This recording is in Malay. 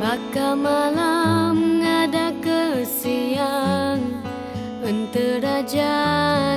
Maka malam ada kesian Entera jalan